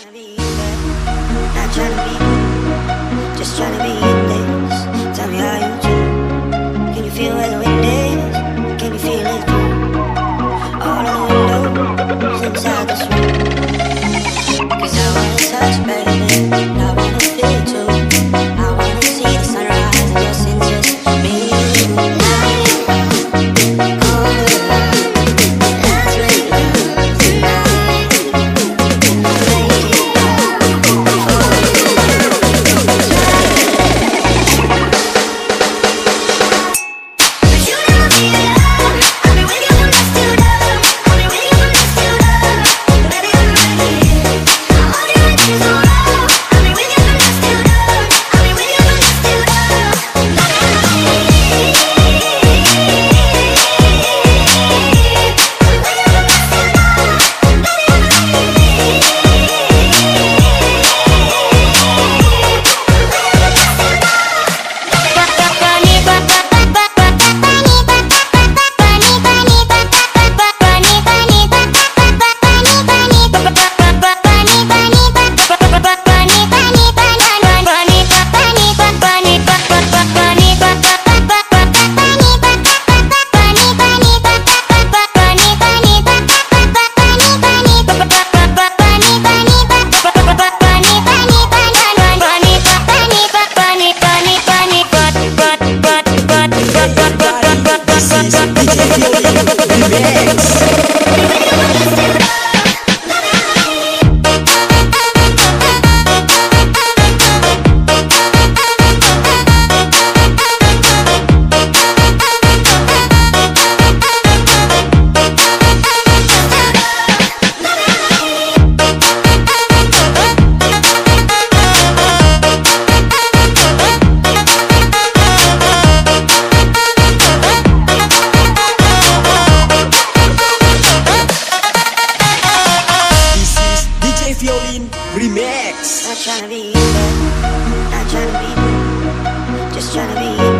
trying to be there, not trying be, just trying be in this. Tell me how you do. Can you feel where the wind is? Can you feel it all of the windows inside this room? Cause I wanna touch, baby, Not trying to be there, not trying to be, just trying to be in